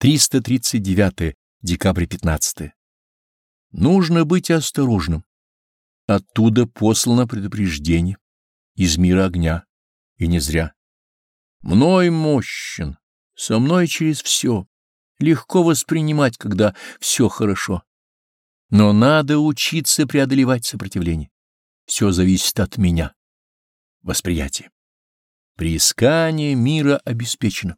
339 декабрь 15 Нужно быть осторожным. Оттуда послано предупреждение из мира огня, и не зря. Мной мощен, со мной через все. Легко воспринимать, когда все хорошо. Но надо учиться преодолевать сопротивление. Все зависит от меня. Восприятие. Приискание мира обеспечено.